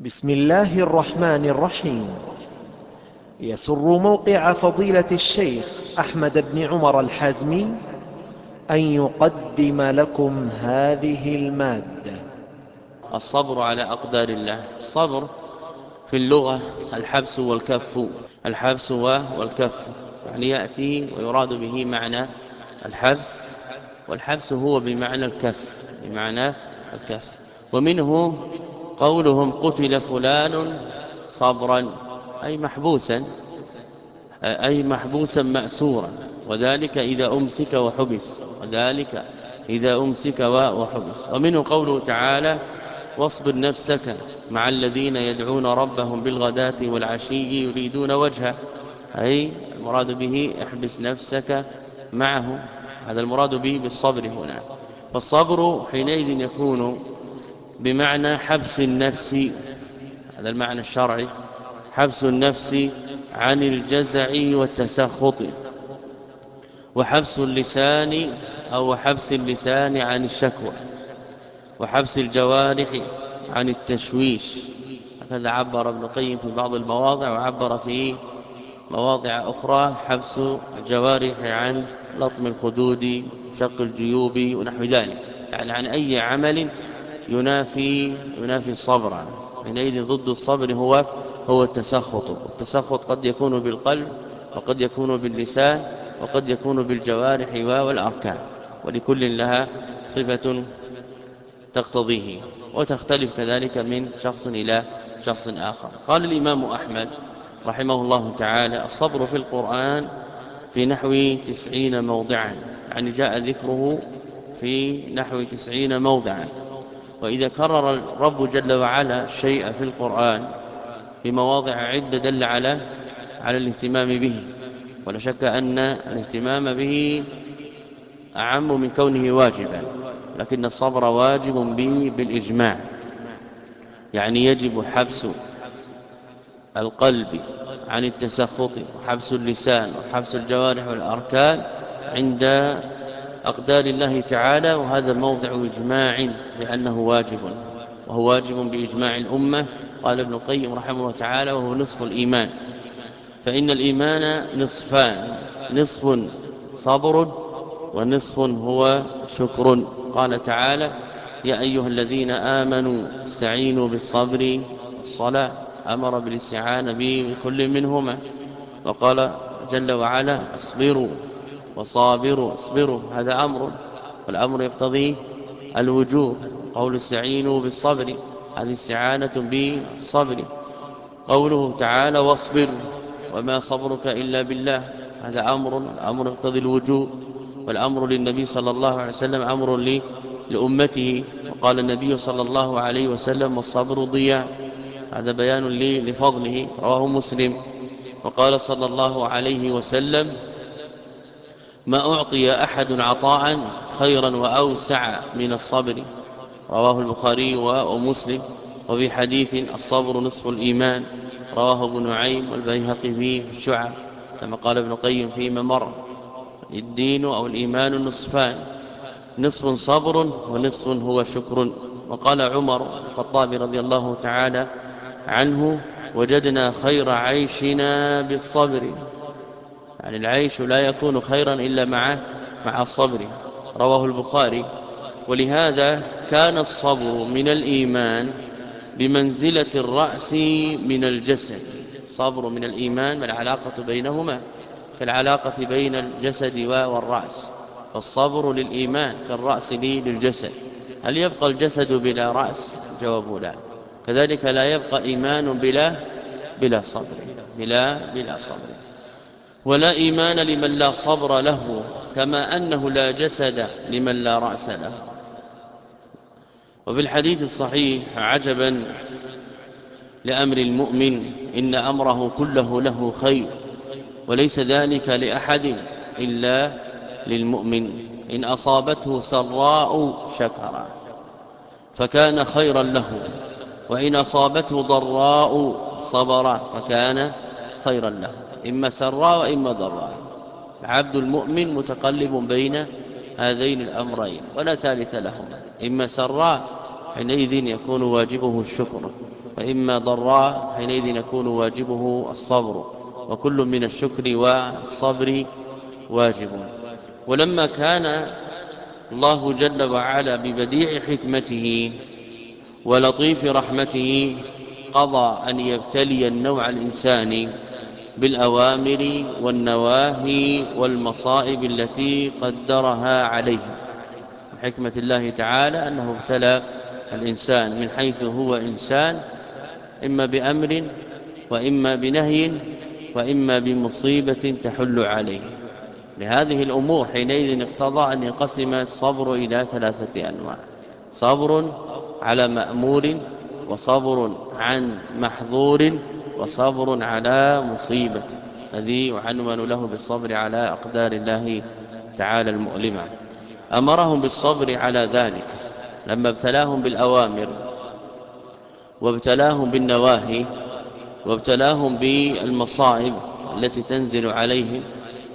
بسم الله الرحمن الرحيم. يسر موقع فضيلة الشيخ أحمد بن عمر الحازمي أن يقدم لكم هذه المادة. الصبر على أقدار الله. صبر في اللغة الحبس والكف. الحبس والكف. يعني يأتي ويراد به معنى الحبس. والحبس هو بمعنى الكف بمعنى الكف. ومنه وقولهم قتل فلان صبرا أي محبوسا أي محبوسا مأسورا. وذلك إذا أمسك وحبس وذلك إذا أمسك وحبس. ومنه قوله تعالى واصبر نفسك مع الذين يدعون ربهم بالغداة والعشي يريدون وجهه. أي المراد به احبس نفسك معه. هذا المراد به بالصبر هنا. فالصبر حينئذ يكون بمعنى حبس النفس هذا المعنى الشرعي حبس النفس عن الجزع والتسخط. وحبس اللسان أو حبس اللسان عن الشكوى. وحبس الجوارح عن التشويش. هذا عبر ابن قيم في بعض المواضع وعبر في مواضع أخرى حبس الجوارح عن لطم الخدود شق الجيوب ونحو ذلك. يعني عن أي عمل ينافي ينافي الصبر. حينئذ ضد الصبر هو هو التسخط. التسخط قد يكون بالقلب وقد يكون باللسان وقد يكون بالجوارح والأركان. ولكل لها صفة تقتضيه وتختلف كذلك من شخص إلى شخص آخر. قال الإمام أحمد رحمه الله تعالى الصبر في القرآن في نحو 90 موضعا. يعني جاء ذكره في نحو 90 موضعا. وإذا كرر الرب جل وعلا شيء في القرآن في مواضع عدة دل على على الاهتمام به. ولا شك أن الاهتمام به أعم من كونه واجبا لكن الصبر واجب به بالإجماع. يعني يجب حبس القلب عن التسخط وحبس اللسان وحبس الجوارح والأركان عند أقدار الله تعالى وهذا الموضع إجماع لأنه واجب وهو واجب بإجماع الأمة. قال ابن القيم رحمه الله تعالى وهو نصف الإيمان. فإن الإيمان نصفان نصف صبر ونصف هو شكر. قال تعالى يا أيها الذين آمنوا استعينوا بالصبر والصلاة. أمر بالإستعانة بكل منهما. وقال جل وعلا اصبروا. وصابروا اصبروا هذا أمر والأمر يقتضي الوجوب. قول استعينوا بالصبر هذه استعانة بالصبر. قوله تعالى واصبر وما صبرك إلا بالله. هذا أمر الأمر يقتضي الوجوب. والأمر للنبي صلى الله عليه وسلم أمر لأمته. وقال النبي صلى الله عليه وسلم والصبر ضياء هذا بيان لفضله. رواه مسلم. وقال صلى الله عليه وسلم ما أعطي أحد عطاء خيرا وأوسع من الصبر. رواه البخاري ومسلم. وفي حديث الصبر نصف الإيمان. رواه ابن نعيم والبيهقي فيه الشعب كما قال ابن قيم فيما مر الدين أو الإيمان نصفان نصف صبر ونصف هو شكر. وقال عمر الخطاب رضي الله تعالى عنه وجدنا خير عيشنا بالصبر. يعني العيش لا يكون خيرا إلا مع مع الصبر. رواه البخاري. ولهذا كان الصبر من الإيمان بمنزلة الرأس من الجسد. الصبر من الإيمان ما العلاقة بينهما؟ كالعلاقة بين الجسد والرأس. فالصبر للإيمان كالرأس للجسد. هل يبقى الجسد بلا رأس؟ جواب لا. كذلك لا يبقى إيمان بلا بلا صبر. بلا بلا صبر. ولا إيمان لمن لا صبر له كما أنه لا جسد لمن لا رأس له. وفي الحديث الصحيح عجبا لأمر المؤمن إن أمره كله له خير وليس ذلك لأحد إلا للمؤمن. إن أصابته سراء شكر فكان خيرا له وإن أصابته ضراء صبر فكان خيرا له. إما سراء وإما ضراء. العبد المؤمن متقلب بين هذين الأمرين ولا ثالث لهما. إما سراء حينئذ يكون واجبه الشكر وإما ضراء حينئذ يكون واجبه الصبر وكل من الشكر والصبر واجب. ولما كان الله جل وعلا ببديع حكمته ولطيف رحمته قضى أن يبتلي النوع الإنساني بالأوامر والنواهي والمصائب التي قدرها عليه. حكمة الله تعالى أنه ابتلى الإنسان من حيث هو إنسان إما بأمر وإما بنهي وإما بمصيبة تحل عليه. لهذه الأمور حينئذ اقتضى أن ينقسم الصبر إلى ثلاثة أنواع. صبر على مأمور وصبر عن محظور وصبر على مصيبته. الذي يعنون له بالصبر على أقدار الله تعالى المؤلمة. أمرهم بالصبر على ذلك. لما ابتلاهم بالأوامر وابتلاهم بالنواهي وابتلاهم بالمصائب التي تنزل عليهم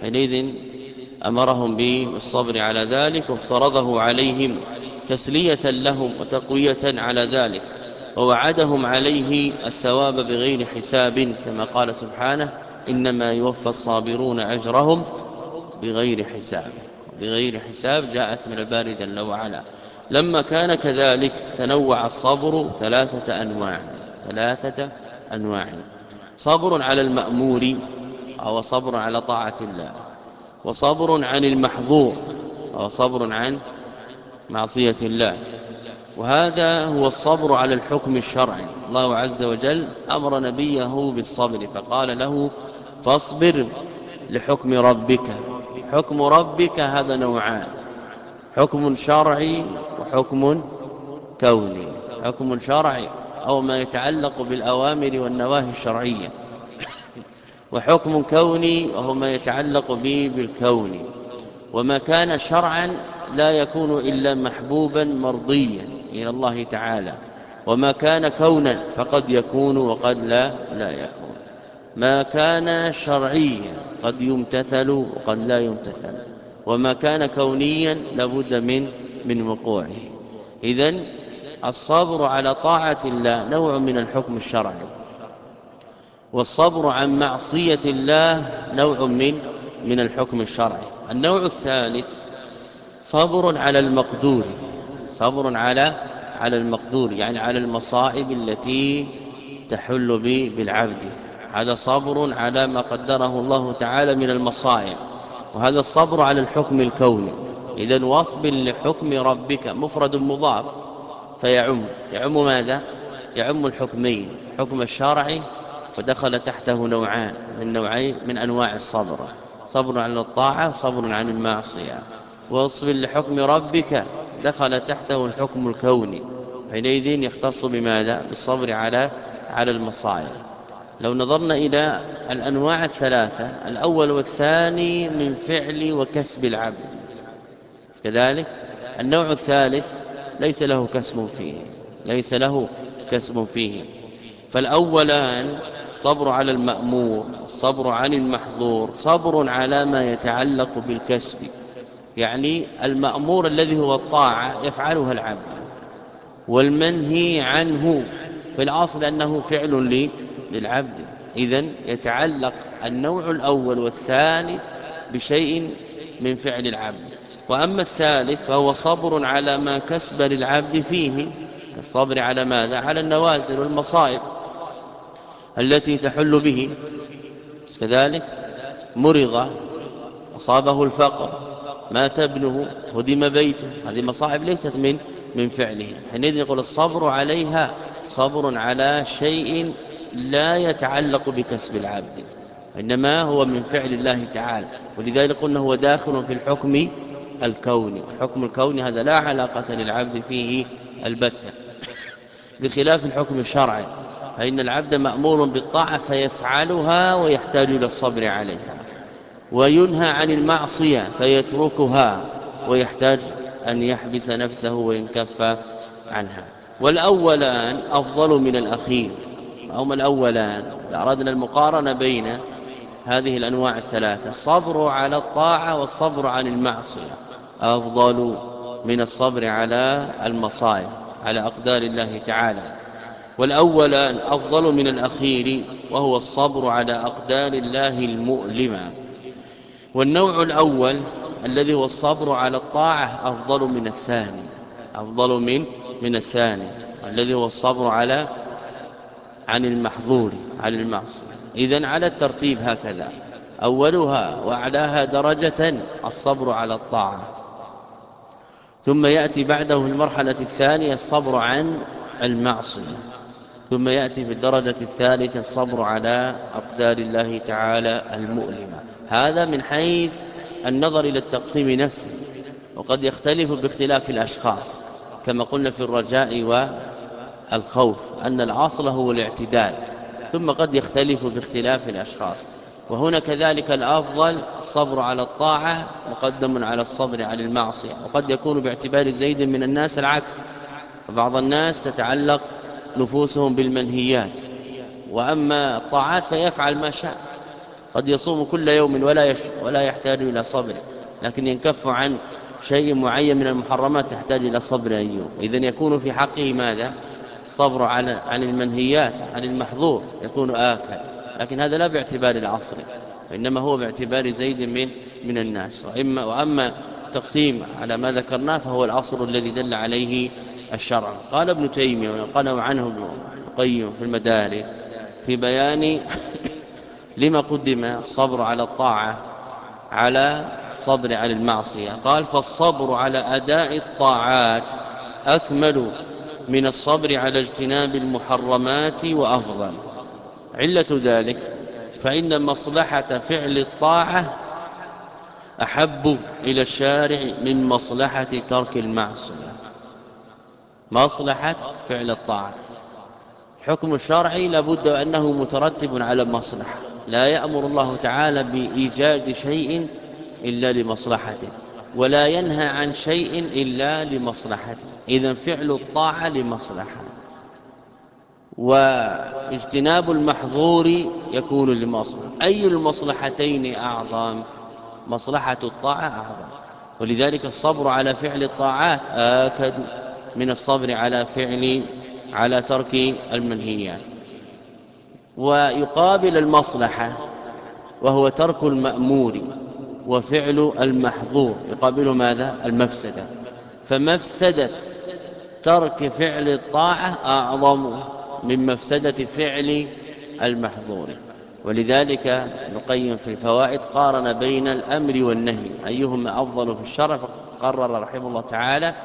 حينئذ أمرهم بالصبر على ذلك وافترضه عليهم تسلية لهم وتقوية على ذلك. ووعدهم عليه الثواب بغير حساب كما قال سبحانه إنما يوفى الصابرون أجرهم بغير حساب. بغير حساب جاءت من الباري جل وعلا. لما كان كذلك تنوع الصبر ثلاثة أنواع ثلاثة أنواع. صبر على المأمور أو صبر على طاعة الله. وصبر عن المحظور أو صبر عن معصية الله. وهذا هو الصبر على الحكم الشرعي. الله عز وجل أمر نبيه بالصبر فقال له فاصبر لحكم ربك. حكم ربك هذا نوعان حكم شرعي وحكم كوني. حكم شرعي أو ما يتعلق بالأوامر والنواهي الشرعية. وحكم كوني وهو ما يتعلق به بالكون. وما كان شرعا لا يكون إلا محبوبا مرضيا. إلى الله تعالى. وما كان كونا فقد يكون وقد لا لا يكون. ما كان شرعيا قد يمتثل وقد لا يمتثل. وما كان كونيا لابد من من وقوعه. إذن الصبر على طاعة الله نوع من الحكم الشرعي. والصبر عن معصية الله نوع من من الحكم الشرعي. النوع الثالث صبر على المقدور. صبر على على المقدور يعني على المصائب التي تحل بالعبد. هذا صبر على ما قدره الله تعالى من المصائب وهذا الصبر على الحكم الكوني. اذا وصب لحكم ربك مفرد مضاف فيعم. يعم ماذا؟ يعم الحكمين حكم الشرعي ودخل تحته نوعان من نوعين من أنواع الصبر. صبر على الطاعة وصبر عن المعصية. واصب لحكم ربك دخل تحته الحكم الكوني. حينئذ يختص بماذا؟ بالصبر على على المصائب. لو نظرنا إلى الأنواع الثلاثة الأول والثاني من فعل وكسب العبد. كذلك النوع الثالث ليس له كسب فيه ليس له كسب فيه. فالأولان صبر على المأمور صبر عن المحظور صبر على ما يتعلق بالكسب. يعني المأمور الذي هو الطاعة يفعلها العبد والمنهي عنه في الأصل أنه فعل للعبد. اذا يتعلق النوع الأول والثاني بشيء من فعل العبد. وأما الثالث فهو صبر على ما كسب للعبد فيه الصبر على ماذا؟ على النوازل والمصائب التي تحل به. كذلك مرض أصابه الفقر. مات ابنه هدم بيته هذه مصاعب ليست من من فعله. حينئذ يقول الصبر عليها صبر على شيء لا يتعلق بكسب العبد انما هو من فعل الله تعالى. ولذلك قلنا هو داخل في الحكم الكوني. الحكم الكوني هذا لا علاقة للعبد فيه البتة. بخلاف الحكم الشرعي فإن العبد مأمور بالطاعة فيفعلها ويحتاج إلى الصبر عليها. وينهى عن المعصية فيتركها ويحتاج أن يحبس نفسه وينكف عنها. والأولان أفضل من الأخير. هم الأولان. أردنا المقارنة بين هذه الأنواع الثلاثة الصبر على الطاعة والصبر عن المعصية. أفضل من الصبر على المصائب على أقدار الله تعالى. والأول أفضل من الأخير وهو الصبر على أقدار الله المؤلمة. والنوع الأول الذي هو الصبر على الطاعة أفضل من الثاني. أفضل من من الثاني. الذي هو الصبر على عن المحظور عن المعصية. إذا على الترتيب هكذا. أولها وأعلاها درجة الصبر على الطاعة. ثم يأتي بعده المرحلة الثانية الصبر عن المعصية. ثم يأتي في الدرجة الثالثة الصبر على أقدار الله تعالى المؤلمة. هذا من حيث النظر إلى التقسيم نفسه وقد يختلف باختلاف الأشخاص كما قلنا في الرجاء والخوف أن العاصل هو الاعتدال ثم قد يختلف باختلاف الأشخاص. وهنا كذلك الأفضل الصبر على الطاعة مقدم على الصبر على المعصية وقد يكون باعتبار زيد من الناس العكس. فبعض الناس تتعلق نفوسهم بالمنهيات. وأما الطاعات فيفعل ما شاء. قد يصوم كل يوم ولا ولا يحتاج إلى صبر. لكن ينكف عن شيء معين من المحرمات تحتاج إلى صبر أيوم إذن يكون في حقه ماذا؟ صبر عن عن المنهيات عن المحظور. يكون آكد. لكن هذا لا باعتبار العصر. وإنما هو باعتبار زيد من من الناس. وإما وأما تقسيم على ما ذكرناه فهو العصر الذي دل عليه الشرع. قال ابن تيمية وقال عنه ابن القيم في المدارس في بيان لما قدم الصبر على الطاعة على الصبر على المعصية. قال فالصبر على أداء الطاعات أكمل من الصبر على اجتناب المحرمات وأفضل. علة ذلك فإن مصلحة فعل الطاعة أحب إلى الشارع من مصلحة ترك المعصية. مصلحة فعل الطاعة. الحكم الشرعي لابد أنه مترتب على مصلحة. لا يأمر الله تعالى بإيجاد شيء إلا لمصلحته ولا ينهى عن شيء إلا لمصلحته. إذا فعل الطاعة لمصلحة. واجتناب المحظور يكون لمصلحة. أي المصلحتين أعظم؟ مصلحة الطاعة أعظم. ولذلك الصبر على فعل الطاعات آكد من الصبر على فعل على ترك المنهيات. ويقابل المصلحة وهو ترك المأمور وفعل المحظور. يقابله ماذا؟ المفسدة. فمفسدة ترك فعل الطاعة أعظم من مفسدة فعل المحظور. ولذلك ابن القيم في الفوائد قارن بين الأمر والنهي. أيهما أفضل في الشرع؟ فقرر رحمه الله تعالى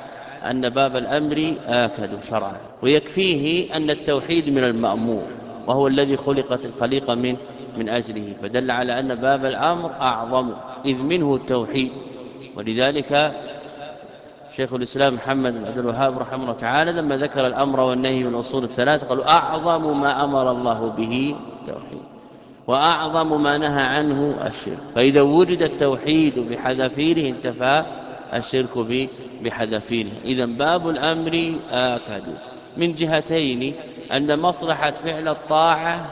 أن باب الأمر آكد شرعا ويكفيه أن التوحيد من المأمور وهو الذي خلقت الخليقة من من أجله فدل على أن باب الأمر أعظم إذ منه التوحيد. ولذلك شيخ الإسلام محمد بن عبد الوهاب رحمه الله تعالى لما ذكر الأمر والنهي من أصول الثلاثة قالوا أعظم ما أمر الله به التوحيد وأعظم ما نهى عنه الشرك. فإذا وجد التوحيد بحذافيره انتفى الشرك بحذفينه إذا باب الأمر آكد. من جهتين أن مصلحة فعل الطاعة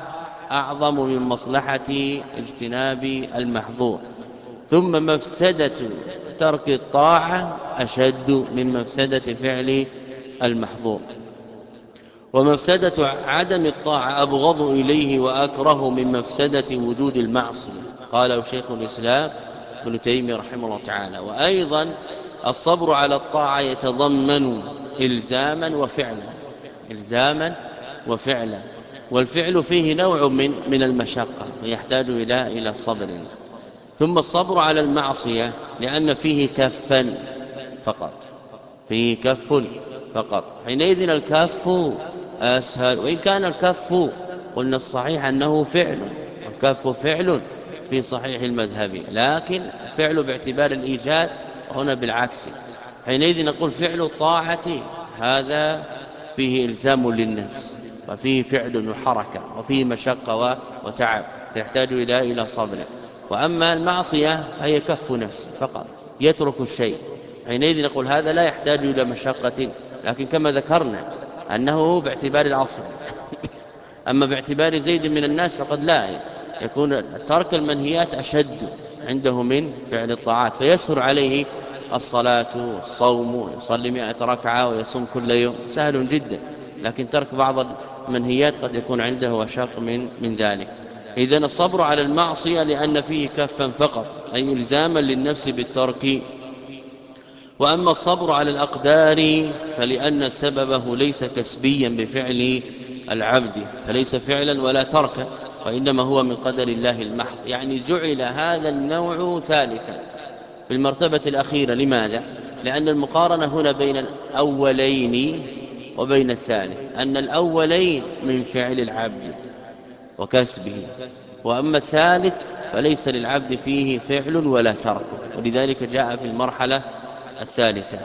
أعظم من مصلحة اجتناب المحظور. ثم مفسدة ترك الطاعة أشد من مفسدة فعل المحظور. ومفسدة عدم الطاعة أبغض إليه وأكره من مفسدة وجود المعصية. قال شيخ الإسلام ابن تيمية رحمه الله تعالى. وأيضا الصبر على الطاعة يتضمن إلزاما وفعلا. إلزاما وفعلا. والفعل فيه نوع من من المشقة ويحتاج إلى إلى صبر. ثم الصبر على المعصية لأن فيه كفا فقط. فيه كف فقط. حينئذ الكف أسهل. وإن كان الكف قلنا الصحيح أنه فعل. الكف فعل. في صحيح المذهب. لكن فعله باعتبار الإيجاد هنا بالعكس. حينئذ نقول فعل الطاعة هذا فيه إلزام للنفس وفيه فعل وحركة وفيه مشقة وتعب يحتاج إلى إلى صبر. وأما المعصية فهي كف نفس فقط يترك الشيء. حينئذ نقول هذا لا يحتاج إلى مشقة لكن كما ذكرنا أنه باعتبار العصر. أما باعتبار زيد من الناس فقد لا. يكون ترك المنهيات أشد عنده من فعل الطاعات فيسهل عليه الصلاة والصوم يصلي مئة ركعة ويصوم كل يوم. سهل جدا لكن ترك بعض المنهيات قد يكون عنده وشاق من, من ذلك. إذا الصبر على المعصية لأن فيه كفا فقط أي إلزاما للنفس بالترك. وأما الصبر على الأقدار فلأن سببه ليس كسبيا بفعل العبد فليس فعلا ولا تركا. وإنما هو من قدر الله المحض. يعني جعل هذا النوع ثالثا. في المرتبة الأخيرة. لماذا؟ لأن المقارنة هنا بين الأولين وبين الثالث. أن الأولين من فعل العبد وكسبه. وأما الثالث فليس للعبد فيه فعل ولا ترك. ولذلك جاء في المرحلة الثالثة.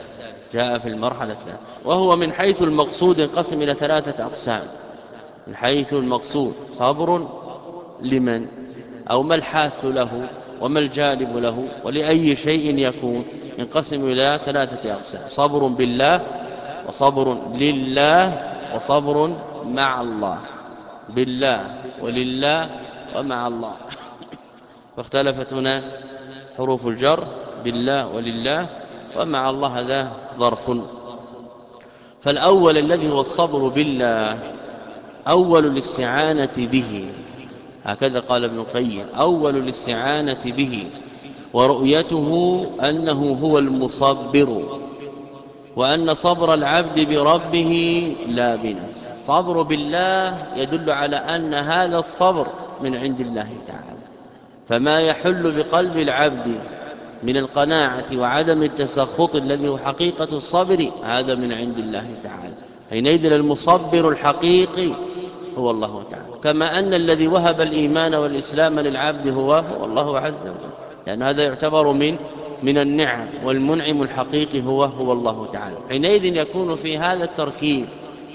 جاء في المرحلة الثالثة. وهو من حيث المقصود انقسم إلى ثلاثة أقسام. من حيث المقصود صبر لمن؟ أو ما الحاث له؟ وما الجالب له؟ ولأي شيء يكون؟ ينقسم إلى ثلاثة أقسام. صبر بالله وصبر لله وصبر مع الله. بالله ولله ومع الله. فاختلفت هنا حروف الجر. بالله ولله ومع الله هذا ظرف. فالأول الذي هو الصبر بالله أول الاستعانة به. هكذا قال ابن قيم أول الاستعانة به ورؤيته أنه هو المصبر وأن صبر العبد بربه لا بنفسه الصبر بالله يدل على أن هذا الصبر من عند الله تعالى. فما يحل بقلب العبد من القناعة وعدم التسخط الذي هو حقيقة الصبر هذا من عند الله تعالى. حينئذ المصبر الحقيقي هو الله تعالى. كما أن الذي وهب الإيمان والإسلام للعبد هو هو الله عز وجل. لأن هذا يعتبر من من النعم والمنعم الحقيقي هو هو الله تعالى. حينئذ يكون في هذا التركيب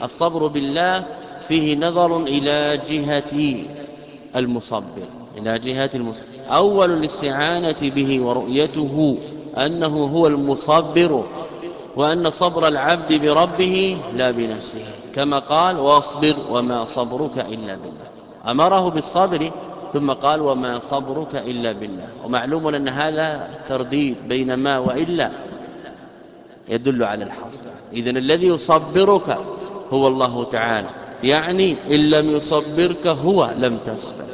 الصبر بالله فيه نظر إلى جهة المصبر إلى جهة المصبر. أول الاستعانة به ورؤيته أنه هو المصبر. وأن صبر العبد بربه لا بنفسه كما قال واصبر وما صبرك إلا بالله. أمره بالصبر ثم قال وما صبرك إلا بالله. ومعلوم أن هذا ترديد بين ما وإلا يدل على الحصر. إذن الذي يصبرك هو الله تعالى. يعني إن لم يصبرك هو لم تصبر.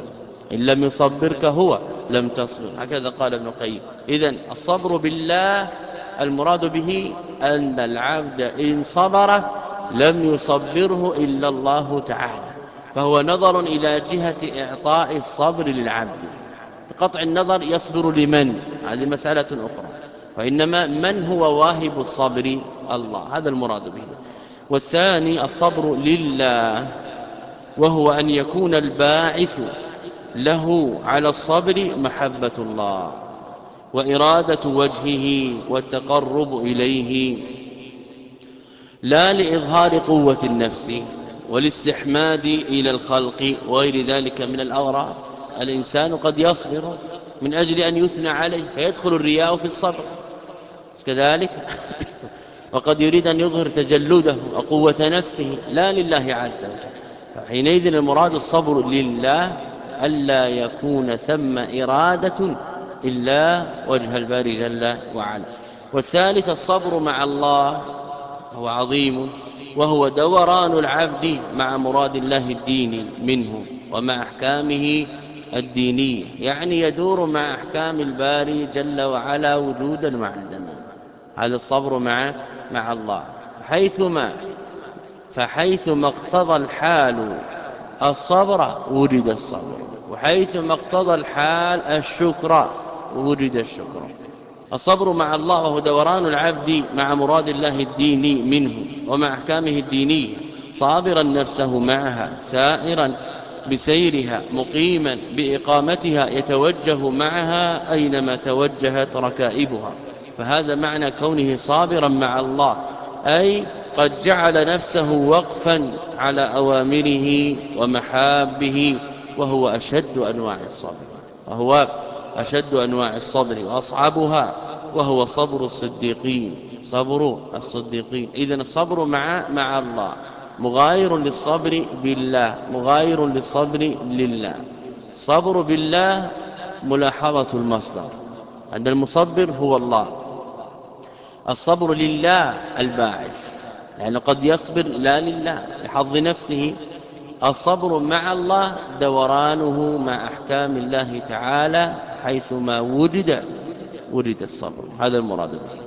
إن لم يصبرك هو لم تصبر. هكذا قال ابن القيم. إذن الصبر بالله المراد به أن العبد إن صبر لم يصبره إلا الله تعالى فهو نظر إلى جهة إعطاء الصبر للعبد. بقطع النظر يصبر لمن؟ هذه مسألة أخرى. وإنما من هو واهب الصبر؟ الله. هذا المراد به. والثاني الصبر لله وهو أن يكون الباعث له على الصبر محبة الله. وإرادة وجهه والتقرب إليه لا لإظهار قوة النفس والاستحماد إلى الخلق وغير ذلك من الأغراض الإنسان قد يصبر من أجل أن يثنى عليه فيدخل الرياء في الصبر. كذلك وقد يريد أن يظهر تجلده وقوة نفسه لا لله عز وجل. فحينئذ المراد الصبر لله ألا يكون ثم إرادة إلا وجه الباري جل وعلا. والثالث الصبر مع الله هو عظيم وهو دوران العبد مع مراد الله الديني منه ومع أحكامه الدينية. يعني يدور مع أحكام الباري جل وعلا وجودا معدما هذا الصبر مع مع الله. حيثما فحيثما اقتضى الحال الصبر وجد الصبر. وحيثما اقتضى الحال الشكر وجد الشكر. الصبر مع الله وهو دوران العبد مع مراد الله الديني منه ومع أحكامه الدينية. صابرا نفسه معها سائرا بسيرها مقيما بإقامتها يتوجه معها أينما توجهت ركائبها. فهذا معنى كونه صابرا مع الله أي قد جعل نفسه وقفا على أوامره ومحابه وهو أشد أنواع الصبر. وهو أشد أنواع الصبر وأصعبها وهو صبر الصديقين. صبر الصديقين. إذا الصبر مع مع الله. مغاير للصبر بالله. مغاير للصبر لله. صبر بالله ملاحظة المصدر. أن المصبر هو الله. الصبر لله الباعث. لأنه قد يصبر لا لله لحظ نفسه. الصبر مع الله دورانه مع أحكام الله تعالى. حيثما وجد وجد الصبر. هذا المراد به.